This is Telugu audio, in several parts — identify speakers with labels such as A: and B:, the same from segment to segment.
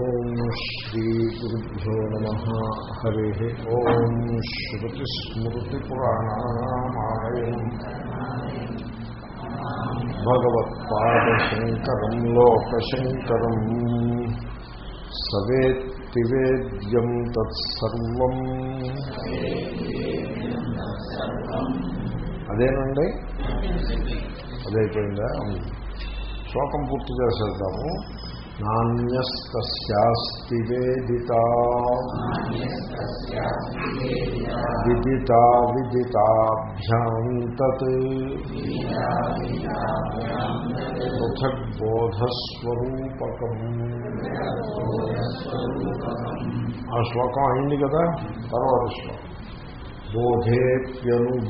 A: ఓం శ్రీ గురుభ్యో నమ. హరి ఓం శ్రుతిస్మృతిపురాణానామాలయం భగవత్పాదశంకరం లోకశంకరం. సవేత్తి వేద్యం తత్సర్వం. అదేనండి? అదైపోయిందా? శ్లోకం పూర్తి చేసేద్దాము. నాణ్యస్తి వేదిత విదిత విదితాభ్యాం తత్. పృథగ్బోధస్వరూపకం. ఆ శ్లోకం అయింది కదా? తర్వాత శ్లోకం. బోధేప్యనుభవో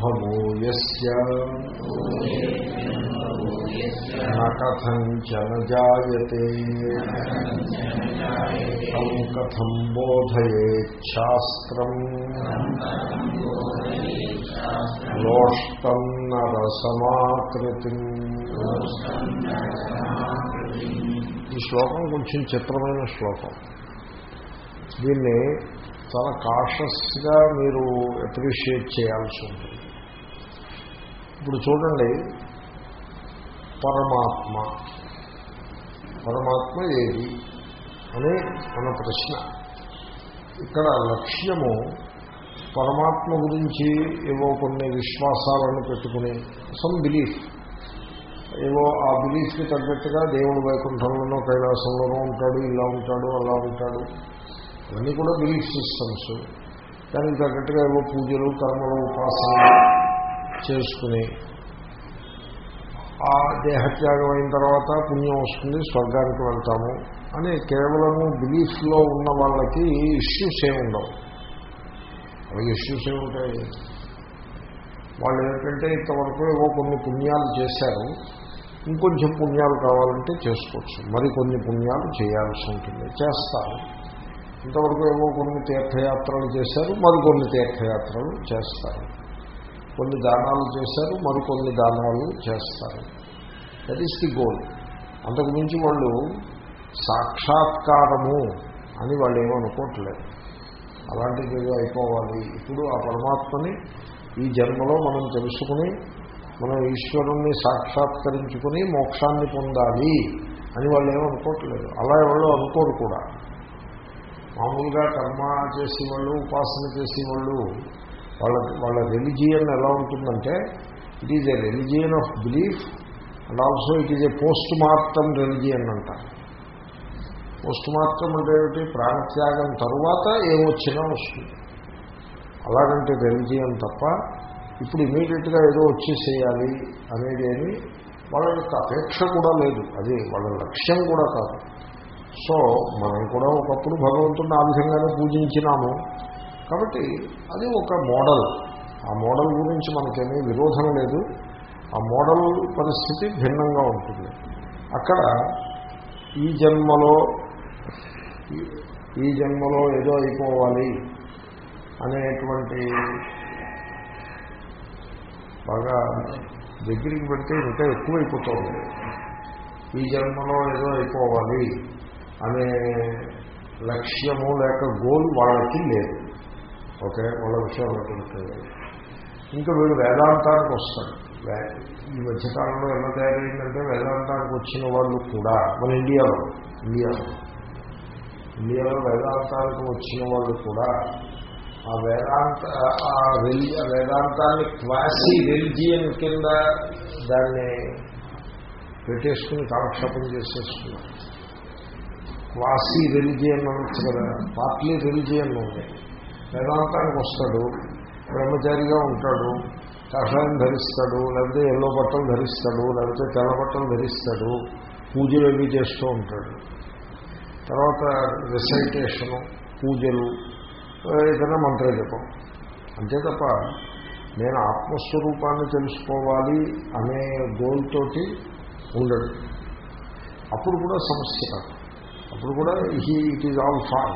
A: యస్య నకథంచన జాయతే తం కథం బోధయేచ్ఛాస్త్రం. లోష్టం నరసమాకృతి. ఈ శ్లోకం కొంచెం చిత్రమైన శ్లోకం. దీన్ని చాలా కాషస్గా మీరు అప్రిషియేట్ చేయాల్సి ఉంటుంది. ఇప్పుడు చూడండి పరమాత్మ. పరమాత్మ ఏది? అనే మన ప్రశ్న. ఇక్కడ లక్ష్యము పరమాత్మ గురించి ఏవో కొన్ని విశ్వాసాలను పెట్టుకుని సమ్ బిలీఫ్ ఏవో ఆ బిలీఫ్కి తగ్గట్టుగా దేవుడు వైకుంఠంలోనో కైలాసంలోనో ఉంటాడు ఇలా ఉంటాడు అలా ఉంటాడు. ఇవన్నీ కూడా బిలీఫ్ సిస్టమ్స్ దానికి తగ్గట్టుగా ఏవో పూజలు కర్మలు ఉపాసనలు చేసుకుని ఆ దేహత్యాగం అయిన తర్వాత పుణ్యం వస్తుంది స్వర్గానికి వెళ్తాము అని కేవలము బిలీఫ్లో ఉన్న వాళ్ళకి ఇష్యూస్ ఏముండవు అవి ఇష్యూస్ ఏముంటాయి వాళ్ళు ఏంటంటే ఇంతవరకు ఏవో కొన్ని పుణ్యాలు చేశారు ఇంకొంచెం పుణ్యాలు కావాలంటే చేసుకోవచ్చు. మరి కొన్ని పుణ్యాలు చేయాల్సి ఉంటుంది చేస్తారు. ఇంతవరకు ఏవో కొన్ని తీర్థయాత్రలు చేశారు మరికొన్ని తీర్థయాత్రలు చేస్తారు. కొన్ని దానాలు చేశారు మరికొన్ని దానాలు చేస్తారు. దట్ ఈస్ ది గోల్ అంతకుమించి వాళ్ళు సాక్షాత్కారము అని వాళ్ళు ఏమనుకోవట్లేదు అలాంటిది ఏదో అయిపోవాలి. ఇప్పుడు ఆ పరమాత్మని ఈ జన్మలో మనం తెలుసుకుని మనం ఈశ్వరుణ్ణి సాక్షాత్కరించుకుని మోక్షాన్ని పొందాలి అని వాళ్ళు ఏమనుకోవట్లేదు అలా ఎవరు అనుకోరు కూడా. మామూలుగా కర్మ చేసేవాళ్ళు ఉపాసన చేసేవాళ్ళు వాళ్ళ వాళ్ళ రెలిజియన్ ఎలా ఉంటుందంటే it is a religion of belief and also it is a post mortem religion అంటారు పోస్ట్ మార్టం అంటే ఏమిటి? ప్రాణత్యాగం తరువాత ఏమొచ్చినా వస్తుంది. అలాగంటే రిలిజియన్ తప్ప ఇప్పుడు ఇమీడియట్గా ఏదో వచ్చేసేయాలి అనేది ఏమి వాళ్ళ యొక్క అపేక్ష కూడా లేదు. అది వాళ్ళ లక్ష్యం కూడా కాదు. సో మనం కూడా ఒకప్పుడు భగవంతుడిని ఆ విధంగానే పూజించినాము. కాబట్టి అది ఒక మోడల్. ఆ మోడల్ గురించి మనకేమీ విరోధం లేదు. ఆ మోడల్ పరిస్థితి భిన్నంగా ఉంటుంది. అక్కడ ఈ జన్మలో ఈ జన్మలో ఏదో అయిపోవాలి అనేటువంటి బాగా దగ్గరికి పెడితే ఇంకా ఎక్కువైపోతుంది. ఈ జన్మలో ఏదో అయిపోవాలి అనే లక్ష్యము లేక గోల్ వాళ్ళకి లేదు. ఓకే వాళ్ళ విషయంలో ఇంకా వీడు వేదాంతానికి వస్తాడు. ఈ మధ్యకాలంలో ఎలా తయారైందంటే వేదాంతానికి వచ్చిన వాళ్ళు కూడా మన ఇండియాలో ఇండియాలో ఇండియాలో వేదాంతానికి వచ్చిన వాళ్ళు కూడా ఆ వేదాంత ఆ రెలి వేదాంతాన్ని క్లాసీ రెలిజియన్ కింద దాన్ని పెట్టేసుకుని కాలక్షేపం చేసేసుకున్నారు క్వాసీ రెలిజియన్ అనొచ్చు కదా పార్ట్లీ రెలిజియన్ ఉంది. వేదాంతానికి వస్తాడు బ్రహ్మచారిగా ఉంటాడు కషాయం ధరిస్తాడు లేకపోతే ఎల్లో బట్టలు ధరిస్తాడు లేకపోతే తెల్ల బట్టలు ధరిస్తాడు పూజలు అవి చేస్తూ ఉంటాడు. తర్వాత రిసైటేషను పూజలు ఏదైనా మంత్రజపం. అంతే తప్ప నేను ఆత్మస్వరూపాన్ని తెలుసుకోవాలి అనే గోల్ తోటి ఉండడు. అప్పుడు కూడా సమస్య కాదు. అప్పుడు కూడా he it is all fun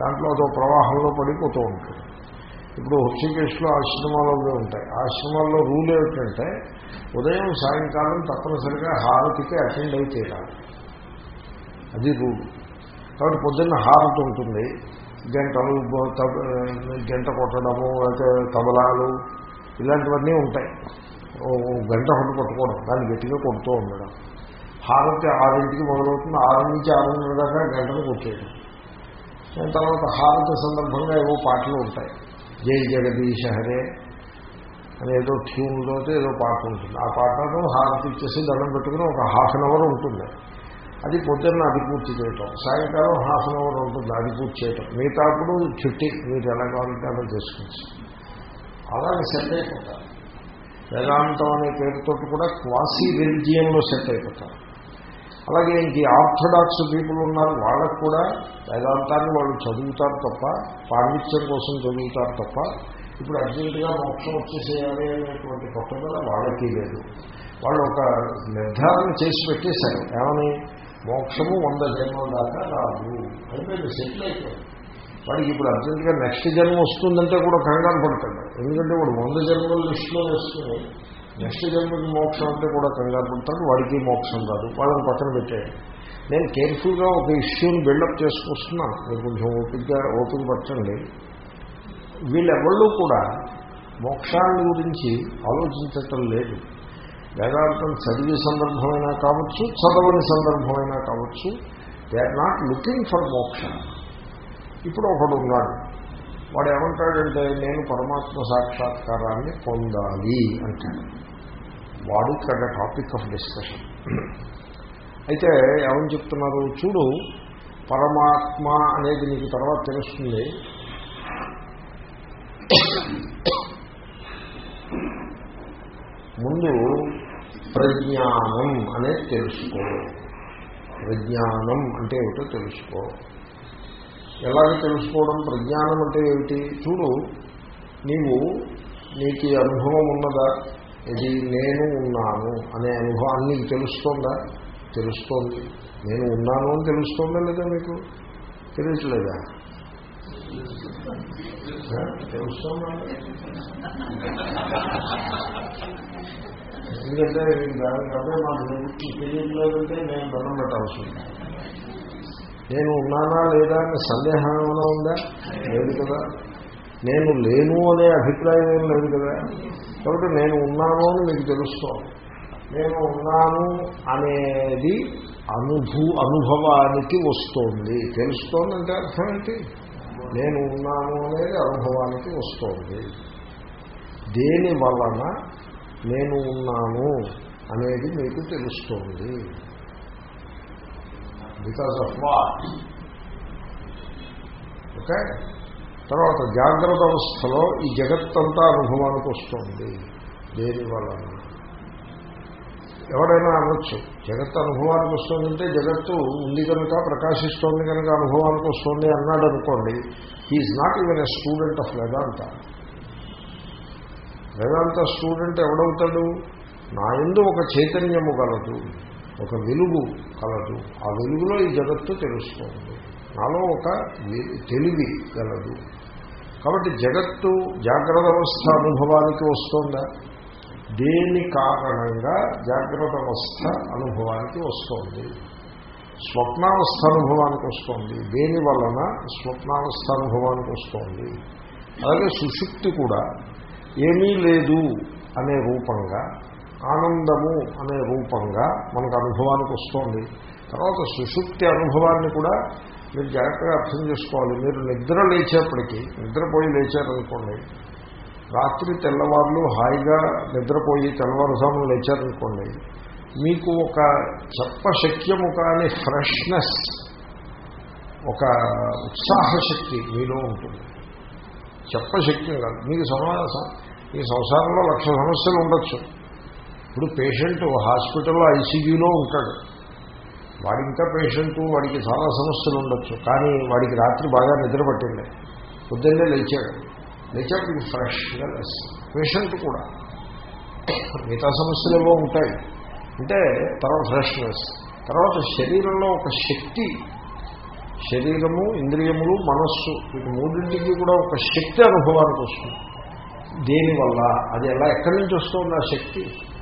A: దాంట్లో అదో ప్రవాహంలో పడిపోతూ ఉంటుంది. ఇప్పుడు హృషికేశ్లో ఆశ్రమాలలో ఉంటాయి. ఆశ్రమాల్లో రూల్ ఏమిటంటే ఉదయం సాయంకాలం తప్పనిసరిగా హారతికి అటెండ్ అయితే తీరాలి. అది రూల్. కాబట్టి పొద్దున్న హారతి ఉంటుంది. గంటలు గంట కొట్టడము లేకపోతే తబలాలు ఇలాంటివన్నీ ఉంటాయి. గంట ఒకటి కొట్టుకోవడం దాన్ని గట్టిగా కొడుతూ ఉండడం. హారతి ఆరింటికి మొదలవుతుంది. ఆరు నుంచి ఆరున్నర దాకా గంటలు కొట్టేయడం. తర్వాత హారతి సందర్భంగా ఏవో పాటలు ఉంటాయి. జై జగదీశ హరే అని ఏదో ట్యూన్లో ఏదో పాట ఉంటుంది. ఆ పాటలో హారతి ఇచ్చేసి దండం పెట్టుకుని ఒక హాఫ్ అన్ అవర్ ఉంటుంది. అది పొద్దున్న అది పూర్తి చేయటం. సాయంకాలం హాఫ్ అన్ అవర్ ఉంటుంది అది పూర్తి చేయటం. మిగతా అప్పుడు చుట్టి మీరు ఎలా కావాలంటే అలా చేసుకోవచ్చు. అలాగే సెట్ అయిపోతారు. వేదాంతం అనే పేరుతో కూడా క్వాసీ రిలిజియన్లో సెట్ అయిపోతారు. అలాగే ఇంక ఈ ఆర్థడాక్స్ పీపుల్ ఉన్నారు వాళ్ళకు కూడా వేదాంతాన్ని వాళ్ళు చదువుతారు తప్ప పాండిత్యం కోసం చదువుతారు తప్ప ఇప్పుడు అర్జెంటుగా మోక్షం వచ్చేసేయాలి అనేటువంటి పట్టుదల వాళ్ళకి లేదు. వాళ్ళు ఒక నిర్ధారణ చేసి పెట్టేశారు. ఏమని? మోక్షము వంద జన్మల దాకా రాదు. అయిపోయింది సెటిల్ అయిపోయింది వాడికి ఇప్పుడు అర్జెంటుగా నెక్స్ట్ జన్మ వస్తుందంటే కూడా కంగారు పడతాడు ఎందుకంటే వాడు వంద జన్మల లిస్టులో వేసుకుని నెక్స్ట్ జన్మకి మోక్షం అంటే కూడా కంగారు పడతాడు వాడికి మోక్షం రాదు వాళ్ళని పక్కన పెట్టాడు నేను కేర్ఫుల్గా ఒక ఇష్యూని బిల్డప్ చేసుకొస్తున్నాను. మీరు కొంచెం ఓపికగా ఓపిక పట్టండి వీళ్ళెవళ్ళు కూడా మోక్షాన్ని గురించి ఆలోచించటం లేదు. వేదాంతం చదివే సందర్భమైనా కావచ్చు చదవని సందర్భమైనా కావచ్చు they are not looking for moksha. ఇప్పుడు ఒకడు ఉన్నాడు. వాడు ఏమంటాడంటే నేను పరమాత్మ సాక్షాత్కారాన్ని పొందాలి అంటాడు. వాడు ఇక్కడ టాపిక్ ఆఫ్ డిస్కషన్ అయితే ఏమని చెప్తున్నారు? చూడు పరమాత్మ అనేది నీకు తర్వాత తెలుస్తుంది. ముందు ప్రజ్ఞానం అనేది తెలుసుకో. ప్రజ్ఞానం అంటే ఏమిటో తెలుసుకో. ఎలాగ తెలుసుకోవడం ప్రజ్ఞానం అంటే ఏమిటి? చూడు నీవు నీకు అనుభవం ఉన్నదా? ఇది నేను ఉన్నాను అనే అనుభవం నీకు తెలుస్తోందా? తెలుస్తోంది. నేను ఉన్నాను అని తెలుస్తోందా లేదా మీకు తెలియట్లేదా? తెలుస్తోందా? ఎందుకంటే దాని దానికంటే మాకు తెలియట్లేదంటే నేను దండం పెట్టాల్సి నేను ఉన్నానా లేదా అనే సందేహం ఏమైనా ఉందా? లేదు కదా. నేను లేను అనే అభిప్రాయం ఏం లేదు కదా. కాబట్టి నేను ఉన్నాను అని మీకు తెలుస్తోంది నేను ఉన్నాను అనేది అనుభూ అనుభవానికి వస్తోంది. తెలుస్తోందంటే అర్థం ఏంటి? నేను ఉన్నాను అనేది అనుభవానికి వస్తోంది. దేని వలన నేను ఉన్నాను అనేది మీకు తెలుస్తోంది. బికాస్ ఆఫ్ వాట్ ఓకే తర్వాత జాగ్రత్త అవస్థలో ఈ జగత్తంతా అనుభవానికి వస్తుంది. దేని వలన? ఎవరైనా అనొచ్చు. జగత్తు అనుభవానికి వస్తుందంటే జగత్తు ఉంది కనుక ప్రకాశిస్తోంది కనుక అనుభవానికి వస్తుంది అన్నాడు అనుకోండి he is not even a student of Vedanta Vedanta student ఎవడవుతాడు? నా ఎందు ఒక చైతన్యము గలదు ఒక వెలుగు కలదు. ఆ వెలుగులో ఈ జగత్తు తెలుస్తోంది. నాలో ఒక తెలివి కలదు కాబట్టి జగత్తు జాగ్రత్త అవస్థ అనుభవానికి వస్తుందా? దేని కారణంగా జాగ్రత్త అవస్థ అనుభవానికి వస్తోంది? స్వప్నావస్థ అనుభవానికి వస్తోంది. దేని వలన స్వప్నావస్థ అనుభవానికి వస్తోంది? అలాగే సుశుక్తి కూడా ఏమీ లేదు అనే రూపంగా ఆనందము అనే రూపంగా మనకు అనుభవానికి వస్తోంది. తర్వాత సుషుప్తి అనుభవాన్ని కూడా మీరు జాగ్రత్తగా అర్థం చేసుకోవాలి. మీరు నిద్ర లేచేప్పటికీ నిద్రపోయి లేచారనుకోండి రాత్రి తెల్లవారులు హాయిగా నిద్రపోయి తెల్లవారుజాములు లేచారనుకోండి మీకు ఒక చెప్పశక్యము కాని ఫ్రెష్నెస్ ఒక ఉత్సాహశక్తి మీలో ఉంటుంది. చెప్పశక్యం కాదు. మీకు సమాజం ఈ సంసారంలో లక్ష సమస్యలు ఉండొచ్చు. ఇప్పుడు పేషెంట్ హాస్పిటల్లో ఐసీయూలో ఉంటాడు. వాడి ఇంకా పేషెంట్ వాడికి చాలా సమస్యలు ఉండొచ్చు. కానీ వాడికి రాత్రి బాగా నిద్ర పట్టింది. పొద్దున్నే లేచాడు. లేచాడు ఫ్రెష్గా లెస్ పేషెంట్ కూడా. మిగతా సమస్యలు ఏవో ఉంటాయి. అంటే తర్వాత ఫ్రెష్నెస్ తర్వాత శరీరంలో ఒక శక్తి. శరీరము ఇంద్రియములు మనస్సు వీటి మూడింటికి కూడా ఒక శక్తి అనుభవానికి వస్తుంది. దేనివల్ల? అది ఎలా? ఎక్కడి నుంచి వస్తుంది ఆ శక్తి?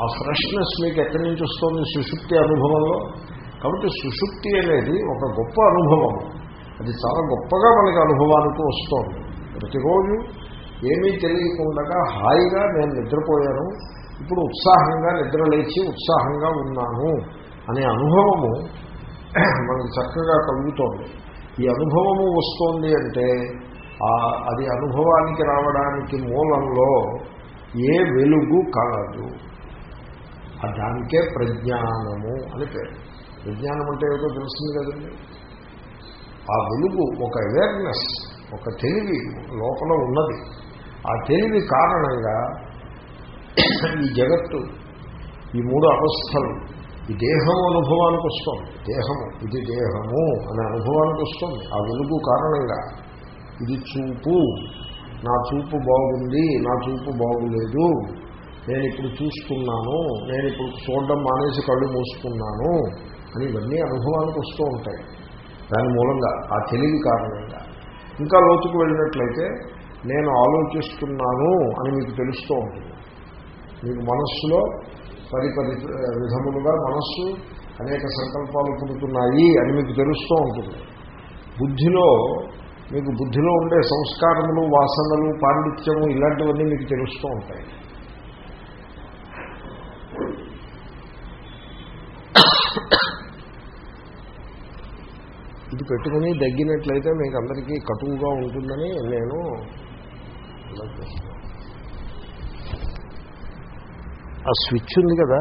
A: ఆ ఫ్రెష్నెస్ మీకు ఎక్కడి నుంచి వస్తుంది? సుషుప్తి అనుభవంలో? కాబట్టి సుషుప్తి అనేది ఒక గొప్ప అనుభవం. అది చాలా గొప్పగా మనకి అనుభవానికి వస్తోంది. ప్రతిరోజు ఏమీ తెలియకుండా హాయిగా నేను నిద్రపోయాను. ఇప్పుడు ఉత్సాహంగా నిద్రలేచి ఉత్సాహంగా ఉన్నాను అనే అనుభవము మనకు చక్కగా కలుగుతోంది. ఈ అనుభవము వస్తోంది అంటే అది అనుభవానికి రావడానికి మూలంలో ఏ వెలుగు కలదు దానికే ప్రజ్ఞానము అని పేరు. విజ్ఞానం అంటే ఏదో తెలుస్తుంది కదండి? ఆ వెలుగు ఒక అవేర్నెస్ ఒక తెలివి లోపల ఉన్నది. ఆ తెలివి కారణంగా ఈ జగత్తు ఈ మూడు అవస్థలు ఈ దేహం అనుభవానికి వస్తుంది. దేహము ఇది దేహము అనే అనుభవానికి వస్తుంది. ఆ వెలుగు కారణంగా ఇది చూపు. నా చూపు బాగుంది నా చూపు బాగులేదు. నేను ఇప్పుడు చూస్తున్నాను నేను ఇప్పుడు చూడడం మానేసి కళ్ళు మూసుకున్నాను అని ఇవన్నీ అనుభవానికి వస్తూ ఉంటాయి. దాని మూలంగా ఆ తెలివి కారణంగా. ఇంకా లోతుకు వెళ్ళినట్లయితే నేను ఆలోచిస్తున్నాను అని మీకు తెలుస్తూ ఉంటుంది. మీకు మనస్సులో పది పది విధములుగా మనస్సు అనేక సంకల్పాలు పుడుతున్నాయి అని మీకు తెలుస్తూ ఉంటుంది. బుద్ధిలో మీకు బుద్ధిలో ఉండే సంస్కారములు వాసనలు పాండిత్యము ఇలాంటివన్నీ మీకు తెలుస్తూ ఉంటాయి. ఇది పెట్టుకుని దగ్గినట్లయితే మీకు అందరికీ కటువుగా ఉంటుందని నేను ఆ స్విచ్ ఉంది కదా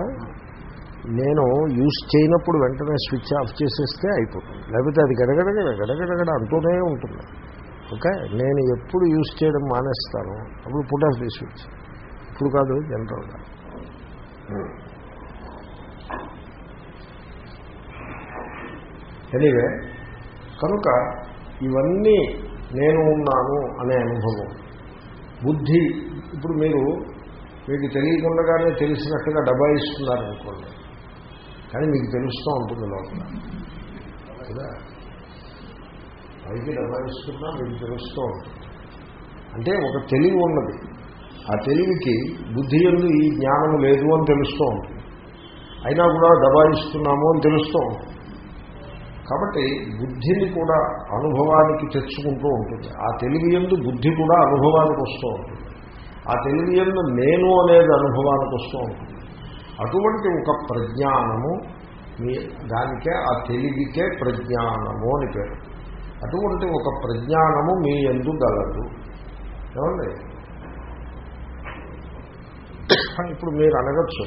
A: నేను యూజ్ చేయనప్పుడు వెంటనే స్విచ్ ఆఫ్ చేసేస్తే అయిపోతుంది. లేకపోతే అది గడగడగడ గడగడగడ అంటూనే ఉంటుంది. ఓకే? నేను ఎప్పుడు యూజ్ చేయడం మానేస్తాను. అప్పుడు పుట్ ఆఫ్ ది స్విచ్. ఇప్పుడు కాదు జనరల్గా ఎనీవే hmm. కనుక ఇవన్నీ నేను ఉన్నాను అనే అనుభవం. బుద్ధి ఇప్పుడు మీరు మీకు తెలియకుండానే తెలిసినట్టుగా డబ్బా ఇస్తున్నారనుకోండి కానీ మీకు తెలుస్తూ ఉంటుంది లోపల. కదా? పైకి ఇస్తున్నా మీకు తెలుస్తూ ఉంటుంది. అంటే ఒక తెలివి ఉన్నది. ఆ తెలివికి బుద్ధి ఎందు ఈ జ్ఞానం లేదు అని తెలుస్తూ ఉంటుంది. అయినా కూడా దబాయిస్తున్నాము అని తెలుస్తూ ఉంటుంది. కాబట్టి బుద్ధిని కూడా అనుభవానికి తెచ్చుకుంటూ ఉంటుంది. ఆ తెలివి ఎందు బుద్ధి కూడా అనుభవానికి వస్తూ ఉంటుంది. ఆ తెలివి ఎందు నేను అనేది అనుభవానికి వస్తూ ఉంటుంది. అటువంటి ఒక ప్రజ్ఞానము మీ దానికే ఆ తెలివికే ప్రజ్ఞానము అని పేరు. అటువంటి ఒక ప్రజ్ఞానము మీ ఎందు గలదు. ఏమండి? ఇప్పుడు మీరు అనగచ్చు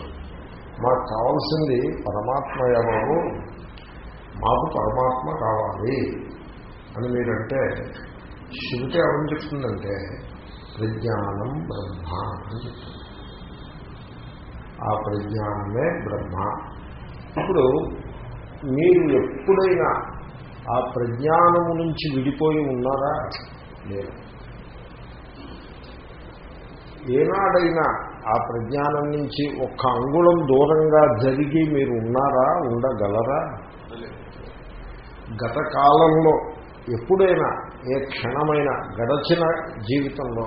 A: మాకు కావాల్సింది పరమాత్మ ఎవరు మాకు పరమాత్మ కావాలి అని మీరంటే శృతి ఏమని చెప్తుందంటే ప్రజ్ఞానం బ్రహ్మ అని చెప్తుంది. ఆ ప్రజ్ఞానమే బ్రహ్మ. ఇప్పుడు మీరు ఎప్పుడైనా ఆ ప్రజ్ఞానము నుంచి విడిపోయి ఉన్నారా? లేదు. ఏనాడైనా ఆ ప్రజ్ఞానం నుంచి ఒక్క అంగుళం దూరంగా జరిగి మీరు ఉన్నారా ఉండగలరా? గత కాలంలో ఎప్పుడైనా ఏ క్షణమైన గడచిన జీవితంలో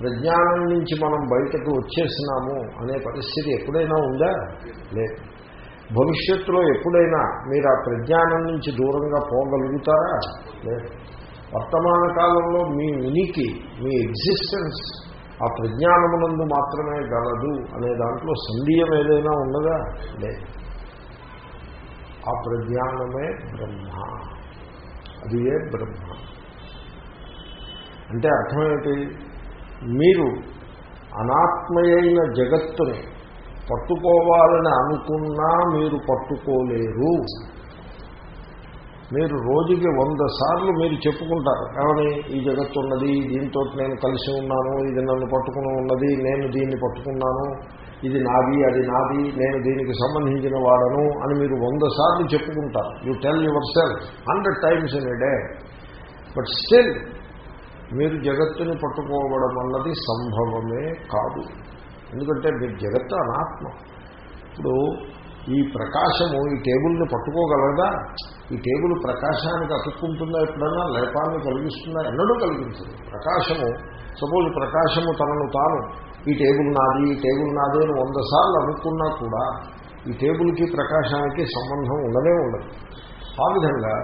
A: ప్రజ్ఞానం నుంచి మనం బయటకు వచ్చేసినాము అనే పరిస్థితి ఎప్పుడైనా ఉందా? లేదు. భవిష్యత్తులో ఎప్పుడైనా మీరు ఆ ప్రజ్ఞానం నుంచి దూరంగా పోగలుగుతారా? లేదు. వర్తమాన కాలంలో మీ ఉనికి మీ ఎగ్జిస్టెన్స్ ఆ ప్రజ్ఞానమునందు మాత్రమే గలదు అనే దాంట్లో సందేహం ఏదైనా ఉన్నదా? లేదు. ఆ ప్రజ్ఞానమే బ్రహ్మ. అది ఏ బ్రహ్మ? అంటే అర్థమేమిటి? మీరు అనాత్మయైన జగత్తుని పట్టుకోవాలని అనుకున్నా మీరు పట్టుకోలేరు. మీరు రోజుకి వంద సార్లు మీరు చెప్పుకుంటారు కానీ ఈ జగత్తు ఉన్నది దీంతో నేను కలిసి ఉన్నాను ఇది నన్ను పట్టుకుని ఉన్నది నేను దీన్ని పట్టుకున్నాను. ఇది నాది అది నాది నేను దీనికి సంబంధించిన వాడను అని మీరు వంద సార్లు చెప్పుకుంటారు. You tell yourself hundred times in a day but still మీరు జగత్తుని పట్టుకోవడం అన్నది సంభవమే కాదు. ఎందుకంటే మీరు జగత్తు అనాత్మ. ఇప్పుడు ఈ ప్రకాశము ఈ టేబుల్ని పట్టుకోగలదా? ఈ టేబుల్ ప్రకాశానికి అతుక్కుంటుందా ఎప్పుడన్నా? లేపాన్ని కలిగిస్తుందా ఎన్నడూ కలిగించదు. ప్రకాశము సపోజ్ ప్రకాశము తనను తాను ఈ టేబుల్ నాది ఈ టేబుల్ నాది అని వంద సార్లు అనుకున్నా కూడా ఈ టేబుల్కి ప్రకాశానికి సంబంధం ఉండనే ఉండదు. ఆ విధంగా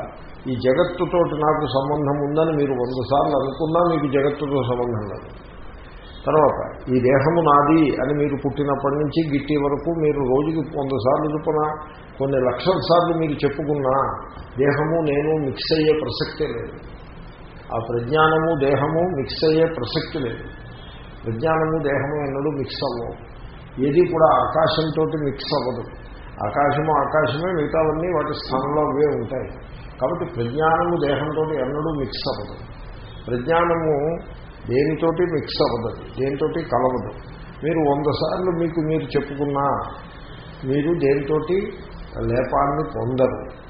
A: ఈ జగత్తుతోటి నాకు సంబంధం ఉందని మీరు వంద సార్లు అనుకున్నా మీకు జగత్తుతో సంబంధం లేదు. తర్వాత ఈ దేహము నాది అని మీరు పుట్టినప్పటి నుంచి గిట్టి వరకు మీరు రోజుకి వంద సార్లు చొప్పున కొన్ని లక్షల సార్లు మీరు చెప్పుకున్నా దేహము నేను మిక్స్ అయ్యే ప్రసక్తే లేదు. ఆ ప్రజ్ఞానము దేహము మిక్స్ అయ్యే ప్రసక్తి లేదు. విజ్ఞానము దేహము ఎన్నడూ మిక్స్ అవ్వవు. ఏది కూడా ఆకాశంతో మిక్స్ అవ్వదు. ఆకాశము ఆకాశమే మిగతావన్నీ వాటి స్థానంలో అవే ఉంటాయి. కాబట్టి ప్రజ్ఞానము దేహంతో ఎన్నడూ మిక్స్ అవ్వదు. ప్రజ్ఞానము దేనితోటి మిక్స్ అవ్వదు దేనితోటి కలవదు. మీరు వంద సార్లు మీకు మీరు చెప్పుకున్నా మీరు దేనితోటి లేపాన్ని పొందరు.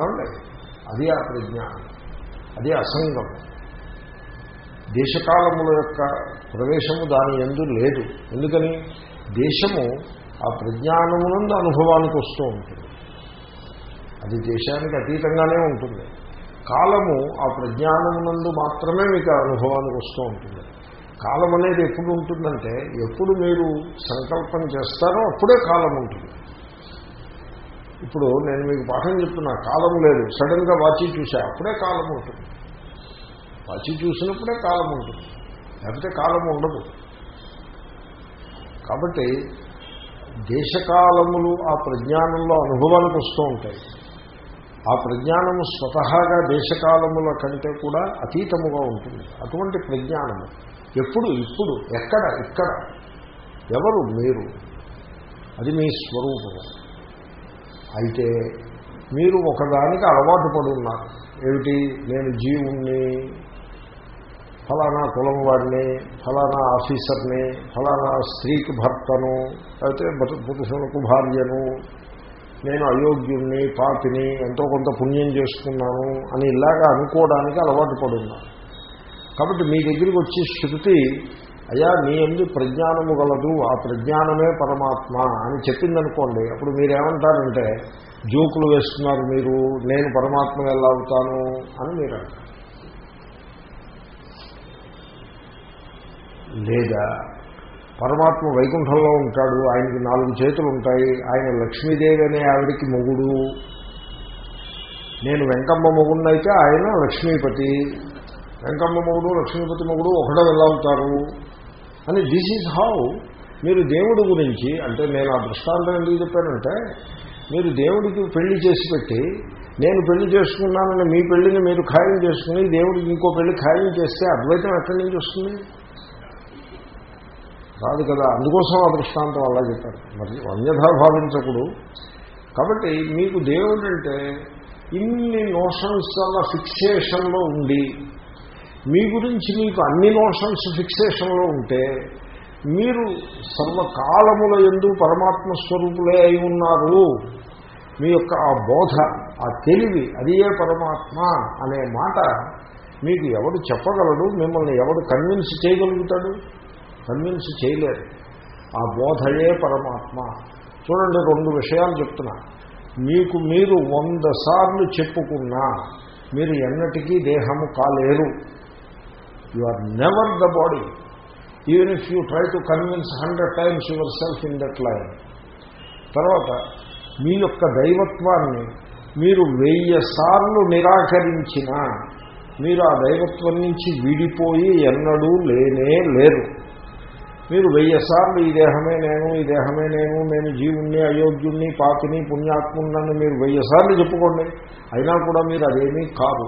A: ఏమండి? అది ఆ ప్రజ్ఞానం. అది అసంగం. దేశకాలముల యొక్క ప్రవేశము దాని ఎందు లేదు. ఎందుకని? దేశము ఆ ప్రజ్ఞానమునందు అనుభవానికి వస్తూ ఉంటుంది. అది దేశానికి అతీతంగానే ఉంటుంది. కాలము ఆ ప్రజ్ఞానమునందు మాత్రమే మీకు అనుభవానికి వస్తూ ఉంటుంది. కాలం అనేది ఎప్పుడు ఉంటుందంటే ఎప్పుడు మీరు సంకల్పం చేస్తారో అప్పుడే కాలం ఉంటుంది. ఇప్పుడు నేను మీకు పాఠం చెప్తున్నా కాలం లేదు. సడన్గా వాచి చూసా అప్పుడే కాలం ఉంటుంది. పచ్చి చూసినప్పుడే కాలం ఉంటుంది. లేకపోతే కాలం ఉండదు. కాబట్టి దేశకాలములు ఆ ప్రజ్ఞానంలో అనుభవానికి వస్తూ ఉంటాయి. ఆ ప్రజ్ఞానము స్వతహాగా దేశకాలముల కంటే కూడా అతీతముగా ఉంటుంది. అటువంటి ప్రజ్ఞానము ఎప్పుడు ఇప్పుడు ఎక్కడ ఇక్కడ ఎవరు మీరు? అది మీ స్వరూపము. అయితే మీరు ఒకదానికి అలవాటు పడున్నారు ఏమిటి? నేను జీవుణ్ణి ఫలానా కులం వాడిని ఫలానా ఆఫీసర్ని ఫలానా స్త్రీకి భర్తను అయితే పురుషులకు భార్యను నేను అయోగ్యుణ్ణి పాపిని ఎంతో కొంత పుణ్యం చేసుకున్నాను అని ఇలాగా అనుకోవడానికి అలవాటు పడున్నాను కాబట్టి మీ దగ్గరికి వచ్చి శృతి అయ్యా నీ ఎందు ప్రజ్ఞానము గలదు ఆ ప్రజ్ఞానమే పరమాత్మ అని చెప్పిందనుకోండి అప్పుడు మీరేమంటారంటే జోకులు వేస్తున్నారు మీరు నేను పరమాత్మ ఎలా అవుతాను అని మీరు అంటారు. లేదా పరమాత్మ వైకుంఠంలో ఉంటాడు ఆయనకి నాలుగు చేతులు ఉంటాయి ఆయన లక్ష్మీదేవి అనే ఆవిడికి మొగుడు. నేను వెంకమ్మ మొగుడినైతే ఆయన లక్ష్మీపతి. వెంకమ్మ మొగుడు లక్ష్మీపతి మొగుడు ఒకటే వెళ్ళవుతారు అని దిస్ ఈజ్ హౌ మీరు దేవుడి గురించి అంటే నేను ఆ దృష్టాంతం ఎందుకు చెప్పానంటే మీరు దేవుడికి పెళ్ళి చేసి పెట్టి నేను పెళ్ళి చేసుకున్నానని మీ పెళ్ళిని మీరు ఖాయం చేసుకుని దేవుడికి ఇంకో పెళ్ళి ఖాయం చేస్తే అద్వైతం ఎక్కడి నుంచి వస్తుంది? కాదు కదా అందుకోసం ఆ దృష్టాంతం అలా చెప్పారు. మరి అన్యథా భావించకూడదు కాబట్టి మీకు దేవుడు అంటే ఇన్ని నోషన్స్ అన్న ఫిక్సేషన్లో ఉండి మీ గురించి మీకు అన్ని నోషన్స్ ఫిక్సేషన్లో ఉంటే మీరు సర్వకాలముల ఎందు పరమాత్మ స్వరూపులే అయి ఉన్నారు. మీ యొక్క ఆ బోధ ఆ తెలివి అదియే పరమాత్మ అనే మాట మీకు ఎవడు చెప్పగలడు? మిమ్మల్ని ఎవడు కన్విన్స్ చేయగలుగుతాడు? కన్విన్స్ చేయలేరు. ఆ బోధయే పరమాత్మ. చూడండి రెండు విషయాలు చెప్తున్నా. మీకు మీరు వంద సార్లు చెప్పుకున్నా మీరు ఎన్నటికీ దేహము కాలేరు. You are never the body even if you try to convince hundred times yourself in that line తర్వాత మీ యొక్క దైవత్వాన్ని మీరు వెయ్యి సార్లు నిరాకరించిన మీరు ఆ దైవత్వం నుంచి విడిపోయి ఎన్నడూ లేనే లేరు. మీరు వెయ్యిసార్లు ఈ దేహమే నేను ఈ దేహమే నేను నేను జీవుణ్ణి అయోగ్యుణ్ణి పాతిని పుణ్యాత్ముణ్ణని మీరు వెయ్యిసార్లు చెప్పుకోండి. అయినా కూడా మీరు అదేమీ కాదు.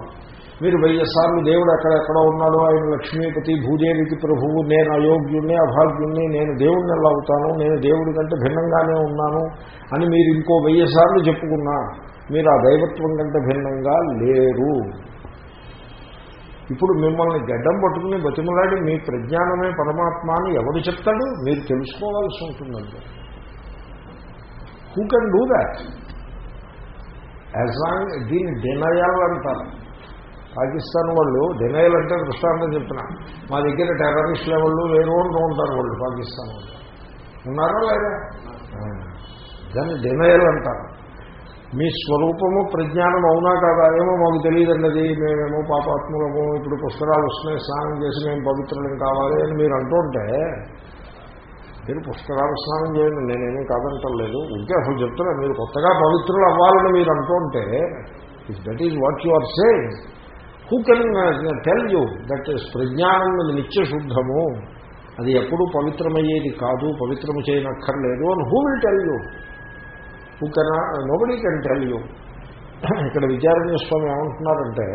A: మీరు వెయ్యిసార్లు దేవుడు ఎక్కడెక్కడ ఉన్నాడో ఆయన లక్ష్మీపతి భూదేవికి ప్రభువు నేను అయోగ్యుణ్ణి అభాగ్యుణ్ణి నేను దేవుడిని ఎలా అవుతాను నేను దేవుడి కంటే భిన్నంగానే ఉన్నాను అని మీరు ఇంకో వెయ్యిసార్లు చెప్పుకున్నా మీరు ఆ దైవత్వం కంటే భిన్నంగా లేరు. ఇప్పుడు మిమ్మల్ని గడ్డం పట్టుకుని బతిమలాడి మీ ప్రజ్ఞానమే పరమాత్మ అని ఎవరు చెప్తాడు? మీరు తెలుసుకోవాల్సి ఉంటుందండి. Who can do that as long దీన్ని డినయల్ అంటారు. పాకిస్తాన్ వాళ్ళు డినయల్ అంటే దృష్టాంతం చెప్తున్నా. మా దగ్గర టెర్రరిస్ట్ లెవెల్లో వేరు ఉంటూ ఉంటారు వాళ్ళు పాకిస్తాన్ వాళ్ళు. ఉన్నారా లేదా? దాన్ని డినయల్ అంటారు. మీ స్వరూపము ప్రజ్ఞానం అవునా కాదా ఏమో మాకు తెలియదన్నది మేమేమో పాపాత్ములము ఇప్పుడు పుస్తకాలు వస్తున్నాయి స్నానం చేసి మేము పవిత్రులం కావాలి అని మీరు అంటుంటే మీరు పుస్తకాలు స్నానం చేయండి నేనేమీ కాదంటలేదు. ఇంకే అసలు చెప్తున్నా మీరు కొత్తగా పవిత్రులు అవ్వాలని మీరు అంటుంటే if that is what you are saying who can tell you that ప్రజ్ఞానం నిత్య శుద్ధము అది ఎప్పుడూ పవిత్రమయ్యేది కాదు పవిత్రము చేయనక్కర్లేదు అని who will tell you who can nobody can tell you ఇక్కడ విచారణ స్వామి ఏమంటున్నారంటే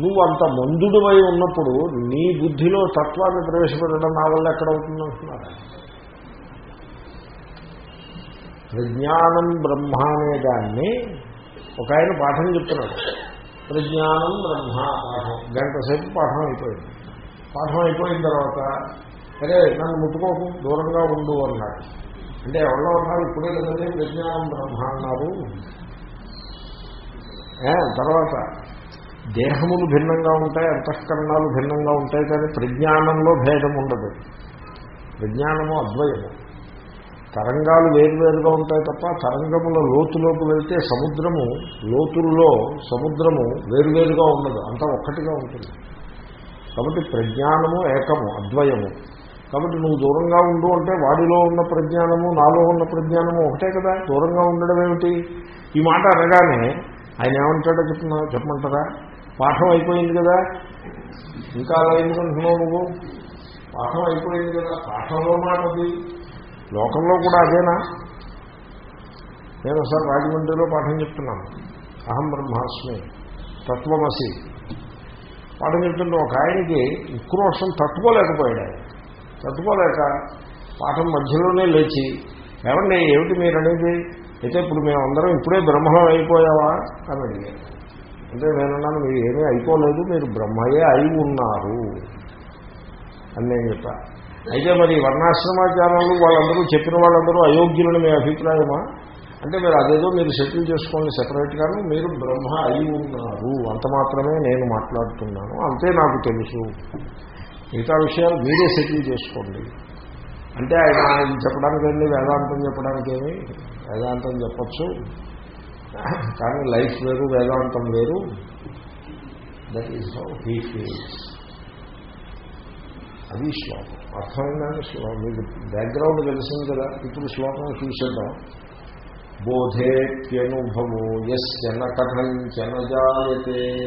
A: నువ్వు అంత మందుడువై ఉన్నప్పుడు నీ బుద్ధిలో తత్వాన్ని ప్రవేశపెట్టడం నా వల్ల ఎక్కడ అంటున్నారు. ప్రజ్ఞానం బ్రహ్మ అనే దాన్ని ఒక ఆయన పాఠం చెప్తున్నాడు. ప్రజ్ఞానం బ్రహ్మ పాఠం. గంట సేపు పాఠం అయిపోయింది. పాఠం అయిపోయిన తర్వాత సరే నన్ను ముట్టుకోకు దూరంగా ఉండు అన్నాడు. అంటే ఎవరో ఉన్నారు ఇప్పుడే కదండి విజ్ఞానం బ్రహ్మ అన్నారు తర్వాత దేహములు భిన్నంగా ఉంటాయి అంతఃకరణాలు భిన్నంగా ఉంటాయి కానీ ప్రజ్ఞానంలో భేదం ఉండదు. ప్రజ్ఞానము అద్వయము. తరంగాలు వేరువేరుగా ఉంటాయి తప్ప తరంగముల లోతులోకి వెళ్తే సముద్రము లోతుల్లో సముద్రము వేరువేరుగా ఉండదు అంతా ఒక్కటిగా ఉంటుంది. కాబట్టి ప్రజ్ఞానము ఏకము అద్వయము. కాబట్టి నువ్వు దూరంగా ఉండు అంటే వాడిలో ఉన్న ప్రజ్ఞానము నాలో ఉన్న ప్రజ్ఞానము ఒకటే కదా. దూరంగా ఉండడం ఏమిటి? ఈ మాట అనగానే ఆయన ఏమంటాడో చెప్తున్నా చెప్పమంటారా? పాఠం అయిపోయింది కదా. ఇంకా అలా ఎందుకంటున్నావు నువ్వు? పాఠం అయిపోయింది కదా. పాఠంలో మాట అది. లోకంలో కూడా అదేనా? నేను ఒకసారి రాజమండ్రిలో పాఠం చెప్తున్నాను. అహం బ్రహ్మాస్మి తత్వమసి. పాఠం చెప్తుంటే ఒక ఆయనకి ఉక్రోషం తట్టుకోలేకపోయాడు ఆయన. తట్టుకోలేక పాఠం మధ్యలోనే లేచి ఏమండి ఏమిటి మీరు అనేది? అయితే ఇప్పుడు మేమందరం ఇప్పుడే బ్రహ్మలో అయిపోయావా? అని అడిగాను అంటే నేనున్నాను మీరు ఏమీ అయిపోలేదు మీరు బ్రహ్మయే అయి ఉన్నారు. అని నేను చెప్పా. అయితే మరి వర్ణాశ్రమాచారాలు వాళ్ళందరూ చెప్పిన వాళ్ళందరూ అయోగ్యులని మీ అభిప్రాయమా? అంటే మీరు అదేదో మీరు సెటిల్ చేసుకోండి సెపరేట్గాను మీరు బ్రహ్మ అయి ఉన్నారు అంత మాత్రమే నేను మాట్లాడుతున్నాను అంతే నాకు తెలుసు. మిగతా విషయాలు మీరే సెటిల్ చేసుకోండి. అంటే ఆయన చెప్పడానికి ఏంటి వేదాంతం చెప్పడానికి ఏమి వేదాంతం చెప్పచ్చు. కానీ లైఫ్ వేరు వేదాంతం వేరు. That is how he feels అది శ్లోకం. అర్థమైందండి శ్లోకం? మీకు బ్యాక్గ్రౌండ్ తెలిసింది కదా? ఇప్పుడు శ్లోకం చూసేద్దాం. బోధేప్యనుభవో యస్న కథంచన జాయతే.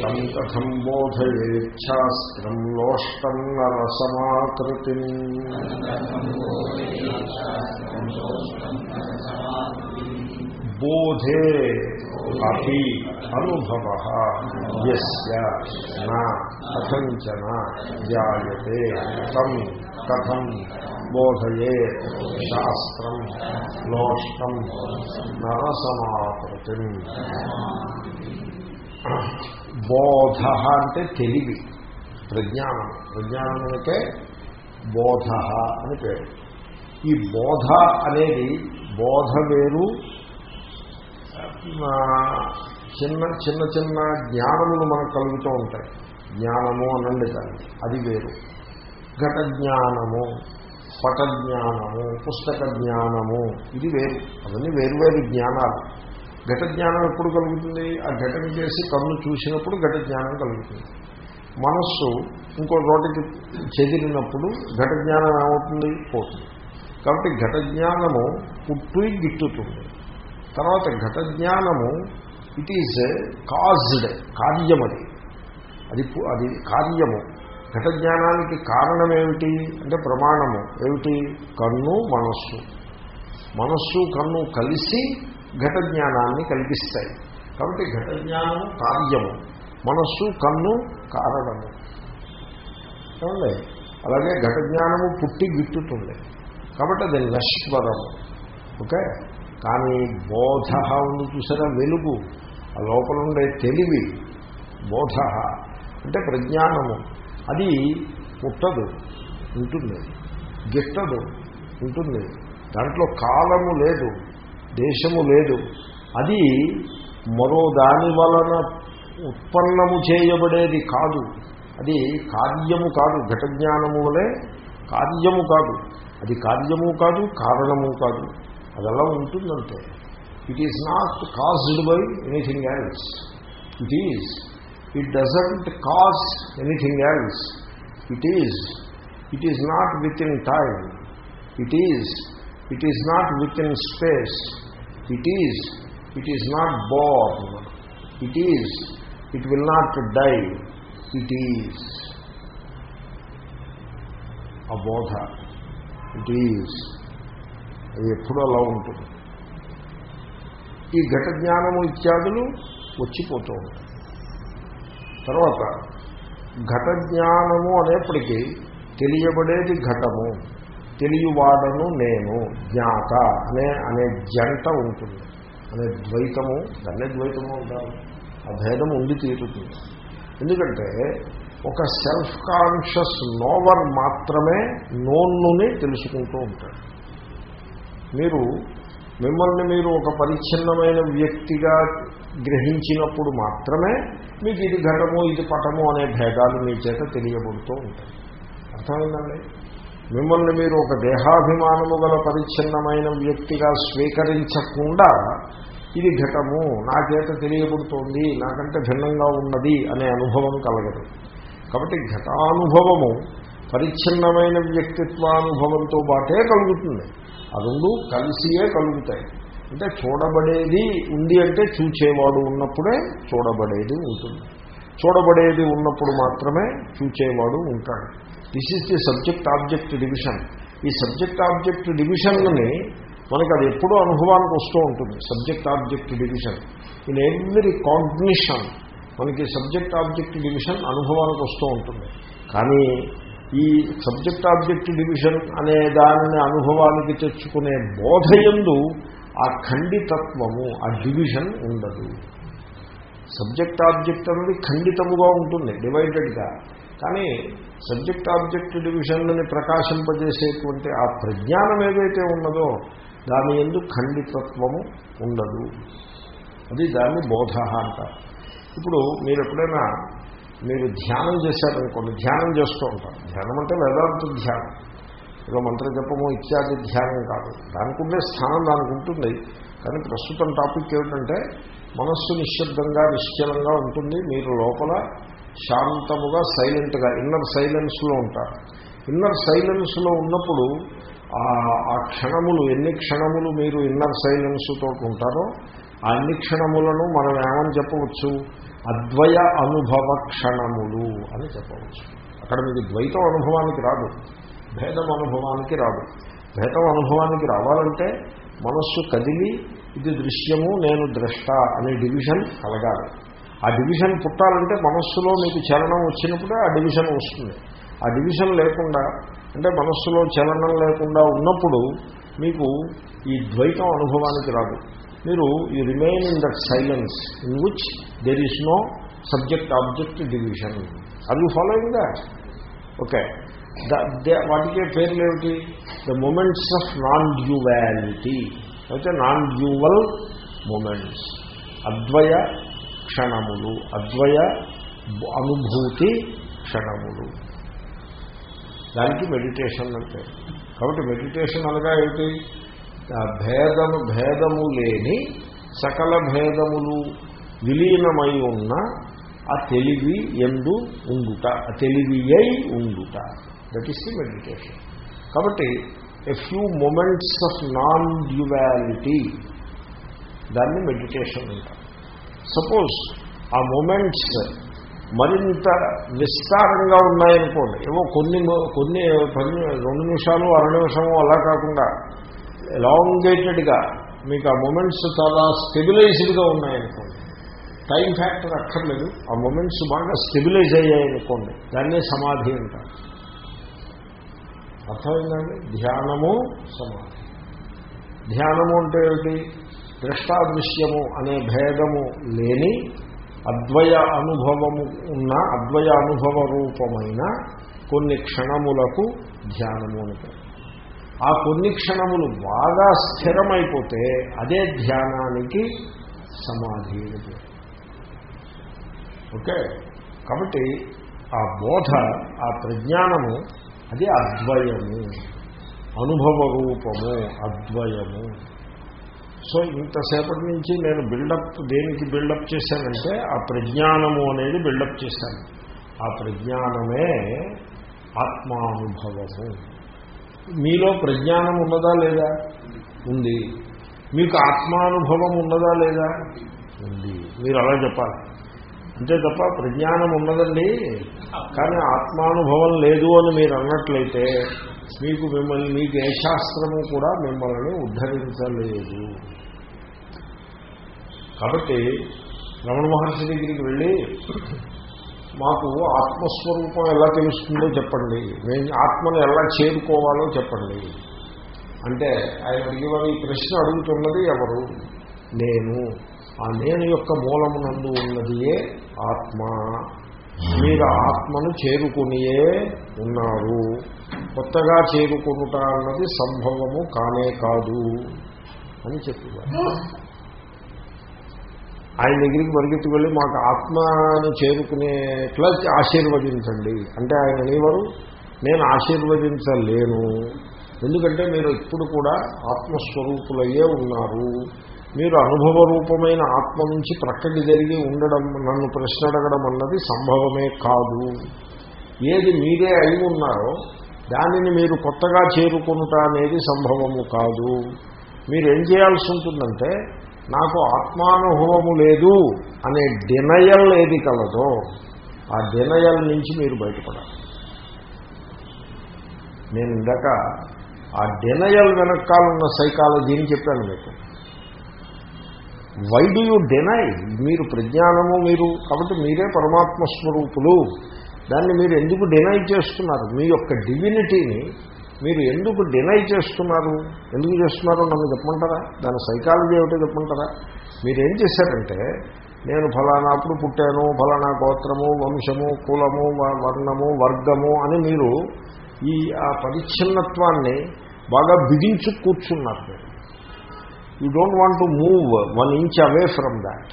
A: తం కథం బోధయేచ్ఛాస్త్రం లోష్టం నరసమాకృతి. బోధే అపి అనుభవ యస్య నా కథంచన జాయతే తం కథం బోధయే శాస్త్రం లోష్టం నరసమాకృతి. బోధ అంటే తెలివి. ప్రజ్ఞానం. ప్రజ్ఞానమునికే బోధ అని పేరు. ఈ బోధ అనేది బోధ వేరు. చిన్న చిన్న చిన్న జ్ఞానములు మనకు కలుగుతూ ఉంటాయి. జ్ఞానము అనండి దాన్ని. అది వేరు. ఘట జ్ఞానము పట జ్ఞానము పుస్తక జ్ఞానము ఇది వేరు. అవన్నీ వేరువేరు జ్ఞానాలు. ఘట జ్ఞానం ఎప్పుడు కలుగుతుంది? ఆ ఘటన చేసి కన్ను చూసినప్పుడు ఘట జ్ఞానం కలుగుతుంది. మనస్సు ఇంకో రోటికి చెదిరినప్పుడు ఘట జ్ఞానం ఏమవుతుంది? పోతుంది. కాబట్టి ఘట జ్ఞానము పుట్టి గిట్టుతుంది. తర్వాత ఘట జ్ఞానము ఇట్ ఈజ్ కాజ్డ్ కార్యం అది అది అది కార్యము. ఘట జ్ఞానానికి కారణం ఏమిటి? అంటే ప్రమాణము. ఏమిటి? కన్ను మనస్సు. మనస్సు కన్ను కలిసి ఘట జ్ఞానాన్ని కల్పిస్తాయి. కాబట్టి ఘట జ్ఞానము కార్యము మనస్సు కన్ను కారణము ఏమండి? అలాగే ఘట జ్ఞానము పుట్టి గిట్టుతుంది. కాబట్టి అది నశ్వరము ఓకే? కానీ బోధ ఉంది చూసారా? వెలుగు. ఆ లోపల ఉండే తెలివి బోధ. అంటే ప్రజ్ఞానము. అది పుట్టదు ఉంటుంది. గిట్టదు ఉంటుంది. దాంట్లో కాలము లేదు. దేశము లేదు. అది మరో దాని వలన ఉత్పన్నము చేయబడేది కాదు. అది కార్యము కాదు. ఘటజ్ఞానము వలే వలె కార్యము కాదు. అది కార్యము కాదు కారణము కాదు. అది అలా ఉంటుందంటే. It is not caused by anything else it is it doesn't cause anything else it is it is not within time it is it is not within space it is it is not born it is it will not die it is ఆ బోధ ఇట్ ఈజ్ అది ఎప్పుడూ అలా ఉంటుంది. ఈ ఘట జ్ఞానము ఇత్యాదులు వచ్చిపోతూ ఉంటాయి. తర్వాత ఘట జ్ఞానము అనేప్పటికీ తెలియబడేది ఘటము. తెలియవాడను నేను జ్ఞాత అనే అనే జంట ఉంటుంది. అనే ద్వైతము దాన్నే ద్వైతము ఉంటారు ఆ భేదం ఉండి తీరుతుంది. ఎందుకంటే ఒక సెల్ఫ్ కాన్షియస్ నోవర్ మాత్రమే నోన్నుని తెలుసుకుంటూ ఉంటాడు. మీరు మిమ్మల్ని మీరు ఒక పరిచ్ఛిన్నమైన వ్యక్తిగా గ్రహించినప్పుడు మాత్రమే మీకు ఇది ఘటము ఇది పటము అనే భేదాలు మీ చేత తెలియబడుతూ ఉంటాయి. అర్థమైందండి? మిమ్మల్ని మీరు ఒక దేహాభిమానము గల పరిచ్ఛిన్నమైన వ్యక్తిగా స్వీకరించకుండా ఇది ఘటము నాకేత తెలియబడుతోంది నాకంటే భిన్నంగా ఉన్నది అనే అనుభవం కలగదు. కాబట్టి ఘటానుభవము పరిచ్ఛిన్నమైన వ్యక్తిత్వానుభవంతో బాటే కలుగుతుంది. ఆ రెండు కలిసియే కలుగుతాయి. అంటే చూడబడేది ఉంది అంటే చూచేవాడు ఉన్నప్పుడే చూడబడేది ఉంటుంది. చూడబడేది ఉన్నప్పుడు మాత్రమే చూచేవాడు ఉంటాడు. This is the subject object division ఈ సబ్జెక్ట్ ఆబ్జెక్ట్ డివిజన్ని మనకు అది ఎప్పుడూ అనుభవానికి వస్తూ ఉంటుంది subject object division in every cognition మనకి సబ్జెక్ట్ ఆబ్జెక్ట్ డివిజన్ అనుభవానికి వస్తూ ఉంటుంది. కానీ ఈ సబ్జెక్ట్ ఆబ్జెక్ట్ డివిజన్ అనే దానిని అనుభవానికి తెచ్చుకునే బోధయందు ఆ ఖండితత్వము ఆ డివిజన్ ఉండదు. సబ్జెక్ట్ ఆబ్జెక్ట్ అనేది ఖండితముగా ఉంటుంది డివైడెడ్గా కానీ సబ్జెక్ట్ ఆబ్జెక్ట్ డివిజన్లని ప్రకాశింపజేసేటువంటి ఆ ప్రజ్ఞానం ఏదైతే ఉన్నదో దాని ఎందు ఖండితత్వము ఉండదు. అది దాన్ని బోధ అంటారు ఇప్పుడు మీరు ఎప్పుడైనా మీరు ధ్యానం చేశారనుకోండి ధ్యానం చేస్తూ ఉంటారు. ధ్యానం అంటే వేదాంత ధ్యానం. ఏదో మంత్ర జపము ఇత్యాది ధ్యానం కాదు. దానికి ఉండే స్థానం దానికి ఉంటుంది కానీ ప్రస్తుతం టాపిక్ ఏమిటంటే మనస్సు నిశ్శబ్దంగా నిశ్చలంగా ఉంటుంది. మీరు లోపల శాంతముగా సైలెంట్గా ఇన్నర్ సైలెన్స్లో ఉంటారు ఇన్నర్ సైలెన్స్లో ఉన్నప్పుడు ఆ క్షణములు ఎన్ని క్షణములు మీరు ఇన్నర్ సైలెన్స్తో ఉంటారో ఆ అన్ని క్షణములను మనం ఏమని చెప్పవచ్చు? అద్వయ అనుభవ క్షణములు అని చెప్పవచ్చు. అక్కడ మీకు ద్వైతం అనుభవానికి రాదు. భేదం అనుభవానికి రాదు. భేదం అనుభవానికి రావాలంటే మనస్సు కదిలి ఇది దృశ్యము నేను ద్రష్ట అనే డివిజన్ కలగాలి. ఆ డివిజన్ పుట్టాలంటే మనస్సులో మీకు చలనం వచ్చినప్పుడే ఆ డివిజన్ వస్తుంది. ఆ డివిజన్ లేకుండా అంటే మనస్సులో చలనం లేకుండా ఉన్నప్పుడు మీకు ఈ ద్వైతం అనుభవానికి రాదు. మీరు ఈ remain in that silence in which there is no subject object division అది ఫాలోయింగ్ దాట్ ఓకే వాటికే పేర్లు ఏమిటి the moments of non duality అయితే నాన్ డ్యూవల్ మూమెంట్స్ అద్వయ క్షణములు అద్వయ అనుభూతి క్షణములు. దానికి మెడిటేషన్ అంటే. కాబట్టి మెడిటేషన్ అనగా ఏమిటి? భేదము భేదము లేని సకల భేదములు విలీనమై ఉన్న ఆ తెలివి ఎందు ఉండుట ఆ తెలివి అయి ఉండుట. దట్ ఈస్ ది మెడిటేషన్ కాబట్టి a few moments of non duality దాన్ని మెడిటేషన్ అంటారు. సపోజ్ ఆ మూమెంట్స్ మరింత విస్తారంగా ఉన్నాయనుకోండి. ఏవో కొన్ని కొన్ని పది రెండు నిమిషాలు అర నిమిషము అలా కాకుండా ఎలాంగేటెడ్గా మీకు ఆ మూమెంట్స్ చాలా స్టెబిలైజ్డ్గా ఉన్నాయనుకోండి. టైం ఫ్యాక్టర్ అక్కర్లేదు. ఆ మూమెంట్స్ బాగా స్టెబిలైజ్ అయ్యాయనుకోండి. దాన్నే సమాధి అంటారు. అర్థమైందండి? ధ్యానము సమాధి. ధ్యానము అంటే ఏమిటి? దృష్టాదృశ్యము అనే భేదము లేని అద్వయ అనుభవము ఉన్న అద్వయ అనుభవ రూపమైన కొన్ని క్షణములకు ధ్యానము అంటే ఆ కొన్ని క్షణములు బాగా స్థిరమైపోతే అదే ధ్యానానికి సమాధి ఓకే? కాబట్టి ఆ బోధ ఆ ప్రజ్ఞానము అది అద్వయము. అనుభవ రూపము అద్వయము. సో ఇంతసేపటి నుంచి నేను బిల్డప్ దేనికి బిల్డప్ చేశానంటే ఆ ప్రజ్ఞానము అనేది బిల్డప్ చేశాను. ఆ ప్రజ్ఞానమే ఆత్మానుభవము. మీలో ప్రజ్ఞానం ఉన్నదా లేదా? ఉంది. మీకు ఆత్మానుభవం ఉన్నదా లేదా? ఉంది. మీరు అలా చెప్పాలి. అంతే తప్ప ప్రజ్ఞానం ఉన్నదండి. కానీ ఆత్మానుభవం లేదు అని మీరు అన్నట్లయితే మీకు మిమ్మల్ని మీకు ఏ శాస్త్రము కూడా మిమ్మల్ని ఉద్ధరించలేదు. కాబట్టి రమణ మహర్షి దగ్గరికి వెళ్ళి మాకు ఆత్మస్వరూపం ఎలా తెలుస్తుందో చెప్పండి. మేము ఆత్మను ఎలా చేరుకోవాలో చెప్పండి. అంటే ఆయన అడిగేవారు ఈ ప్రశ్న అడుగుతున్నది ఎవరు? నేను. ఆ నేను యొక్క మూలమునందు ఉన్నదియే ఆత్మ. మీరు ఆత్మను చేరుకునియే ఉన్నారు. కొత్తగా చేరుకునుట అన్నది సంభవము కానే కాదు అని చెప్పేవారు ఆయన దగ్గరికి పరిగెత్తి వెళ్ళి మాకు ఆత్మను చేరుకునేట్లా ఆశీర్వదించండి. అంటే ఆయన అనేవారు నేను ఆశీర్వదించలేను. ఎందుకంటే మీరు ఇప్పుడు కూడా ఆత్మస్వరూపులయ్యే ఉన్నారు. మీరు అనుభవ రూపమైన ఆత్మ నుంచి ప్రక్కకి జరిగి ఉండడం నన్ను ప్రశ్న అడగడం అన్నది సంభవమే కాదు. ఏది మీరే అయి ఉన్నారో దానిని మీరు కొత్తగా చేరుకునుట అనేది సంభవము కాదు. మీరు ఏం చేయాల్సి ఉంటుందంటే నాకు ఆత్మానుభవము లేదు అనే డినయల్ ఏది కలదో ఆ డినయల్ నుంచి మీరు బయటపడాలి. నేను ఇందాక ఆ డినయల్ వెనకాలన్న సైకాలజీని చెప్పాను మీకు. వై డు యూ డినై మీరు ప్రజ్ఞానము మీరు కాబట్టి మీరే పరమాత్మ స్వరూపులు దాన్ని మీరు ఎందుకు డినై చేస్తున్నారు? మీ యొక్క డివినిటీని మీరు ఎందుకు డినై చేస్తున్నారు? ఎందుకు చేస్తున్నారో? నన్ను చెప్పమంటారా? దాని సైకాలజీ ఏమిటో చెప్పమంటారా? మీరేం చేశారంటే నేను ఫలానా అప్పుడు పుట్టాను ఫలానా గోత్రము వంశము కులము వర్ణము వర్గము అని మీరు ఈ ఆ పరిచ్ఛిన్నత్వాన్ని బాగా బిగించు కూర్చున్నారు you don't want to move one inch away from that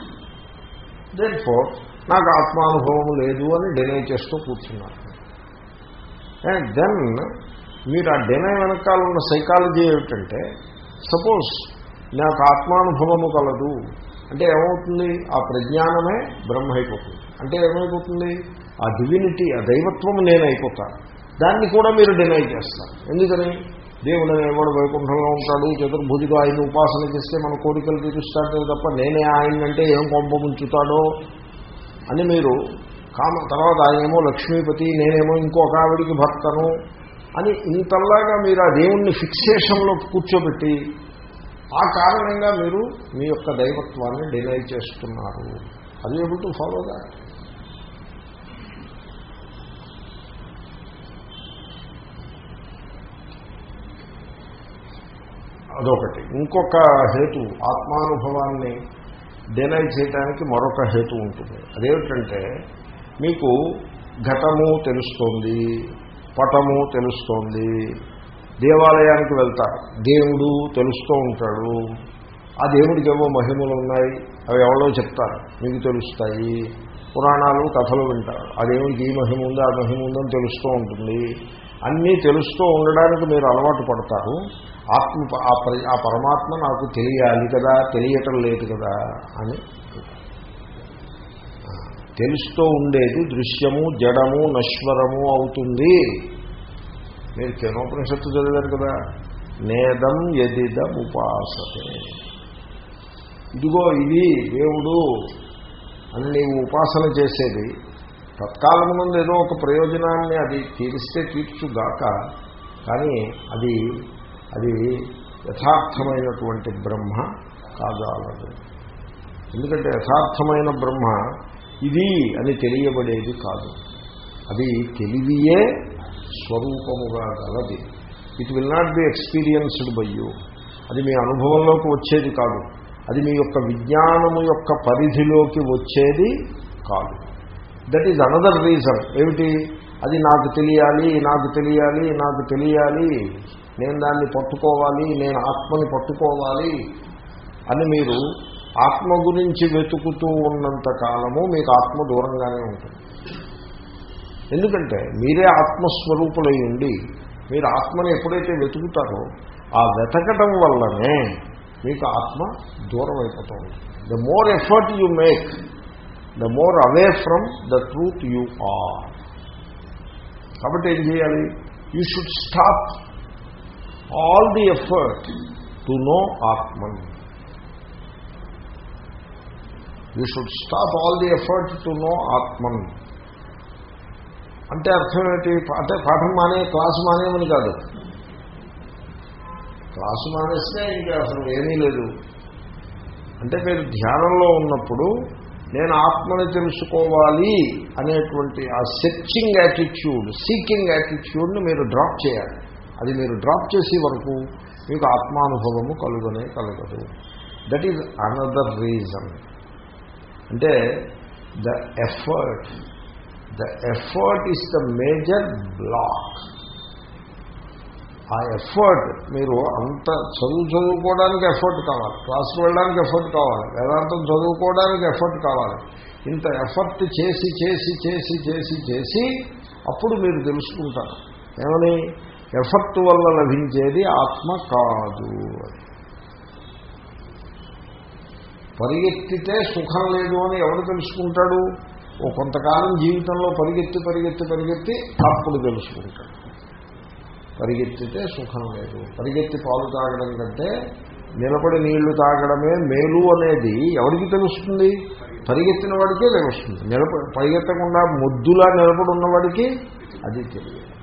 A: then for నాకు ఆత్మానుభవం లేదు అని డినై చేస్తూ కూర్చున్నారు. అండ్ దెన్ మీరు ఆ డినై వెనకాల ఉన్న సైకాలజీ ఏమిటంటే సపోజ్ నాకు ఆత్మానుభవము కలదు. అంటే ఏమవుతుంది? ఆ ప్రజ్ఞానమే బ్రహ్మ అయిపోతుంది. అంటే ఏమైపోతుంది? ఆ డివినిటీ ఆ దైవత్వం నేను అయిపోతాను దాన్ని కూడా మీరు డినై చేస్తారు. ఎందుకని? దేవుడు ఎవడు వైకుంఠంలో ఉంటాడు చతుర్భుజిగా ఆయన ఉపాసన చేస్తే మన కోరికలు తీరుస్తాడు తప్ప నేనే ఆయనంటే ఏం కొంపముంచుతాడో అని మీరు కామ తర్వాత ఆయనేమో లక్ష్మీపతి నేనేమో ఇంకొక ఆవిడికి భర్తను అని ఇంతలాగా మీరు ఆ దేవుణ్ణి ఫిక్సేషన్లో కూర్చోబెట్టి ఆ కారణంగా మీరు మీ యొక్క దైవత్వాన్ని డినై చేస్తున్నారు. అది ఏబుల్ టు ఫాలో దాట్ అదొకటి. ఇంకొక హేతు ఆత్మానుభవాన్ని డినై చేయడానికి మరొక హేతు ఉంటుంది. అదేమిటంటే మీకు ఘటము తెలుస్తోంది పటము తెలుస్తోంది దేవాలయానికి వెళ్తారు దేవుడు తెలుస్తూ ఉంటాడు ఆ దేవుడికి ఏవో మహిమలు ఉన్నాయి అవి ఎవరో చెప్తారు మీకు తెలుస్తాయి పురాణాలు కథలు వింటారు ఆ దేవుడికి ఈ మహిమ ఉంది ఆ మహిమ ఉందని తెలుస్తూ ఉంటుంది అన్నీ తెలుస్తూ ఉండడానికి మీరు అలవాటు పడతారు ఆత్మ ఆ ఆ పరమాత్మ నాకు తెలియాలి కదా తెలియటం లేదు కదా అని. తెలుస్తూ ఉండేది దృశ్యము జడము నశ్వరము అవుతుంది. మీరు కేనోపనిషత్తు చదివారు కదా. నేదం ఎదిదం ఉపాసతే. ఇదిగో ఇది దేవుడు అని నీవు ఉపాసన చేసేది. తత్కాలం ముందు ఏదో ఒక ప్రయోజనాన్ని అది తీరిస్తే తీర్చుగాక కానీ అది అది యథార్థమైనటువంటి బ్రహ్మ కాదాలదు ఎందుకంటే యథార్థమైన బ్రహ్మ ఇది అని తెలియబడేది కాదు. అది తెలివియే స్వరూపముగా గలది. It will not be experienced by you అది మీ అనుభవంలోకి వచ్చేది కాదు. అది మీ యొక్క విజ్ఞానము యొక్క పరిధిలోకి వచ్చేది కాదు. దట్ ఈజ్ అనదర్ రీజన్ ఏమిటి? అది నాకు తెలియాలి నాకు తెలియాలి నాకు తెలియాలి. నేను దాన్ని పట్టుకోవాలి నేను ఆత్మని పట్టుకోవాలి అని మీరు ఆత్మ గురించి వెతుకుతూ ఉన్నంత కాలము మీకు ఆత్మ దూరంగానే ఉంటుంది. ఎందుకంటే మీరే ఆత్మస్వరూపులై ఉండి మీరు ఆత్మని ఎప్పుడైతే వెతుకుతారో ఆ వెతకటం వల్లనే మీకు ఆత్మ దూరం అయిపోతుంది the more effort you make the more away from the truth you are కాబట్టి ఏం చేయాలి? You should stop all the effort to know atman you should stop all the effort to know atman అంటే అర్థం ఏంటి? అంటే పాఠం మానే క్లాసు మానేమని కాదు. క్లాసు మానేస్తే ఇంకా అసలు ఏమీ లేదు. అంటే మీరు ధ్యానంలో ఉన్నప్పుడు నేను ఆత్మని తెలుసుకోవాలి అనేటువంటి ఆ సెర్చింగ్ యాటిట్యూడ్ సీకింగ్ యాటిట్యూడ్ని మీరు డ్రాప్ చేయాలి. అది మీరు డ్రాప్ చేసే వరకు మీకు ఆత్మానుభవము కలుగనే కలగదు. దట్ ఈజ్ అనదర్ రీజన్ అంటే the effort the effort is the major block ఆ ఎఫర్ట్ మీరు అంత చదువు చదువుకోవడానికి ఎఫర్ట్ కావాలి. క్లాసుకు వెళ్ళడానికి ఎఫర్ట్ కావాలి. వేదాంతం చదువుకోవడానికి ఎఫర్ట్ కావాలి. ఇంత ఎఫర్ట్ చేసి చేసి చేసి చేసి చేసి అప్పుడు మీరు తెలుసుకుంటారు. ఏమని? ఎఫర్ట్ వల్ల లభించేది ఆత్మ కాదు పరిగెత్తితే సుఖం లేదు అని ఎవరు తెలుసుకుంటాడు? ఓ కొంతకాలం జీవితంలో పరిగెత్తి పరిగెత్తి పరిగెత్తి అప్పుడు తెలుసుకుంటాడు. పరిగెత్తితే సుఖం లేదు. పరిగెత్తి పాలు తాగడం కంటే నిలబడి నీళ్ళు తాగడమే మేలు అనేది ఎవరికి తెలుస్తుంది? పరిగెత్తిన వాడికే తెలుస్తుంది. నిలబ పరిగెత్తకుండా ముద్దులా నిలబడి ఉన్నవాడికి అది తెలియదు.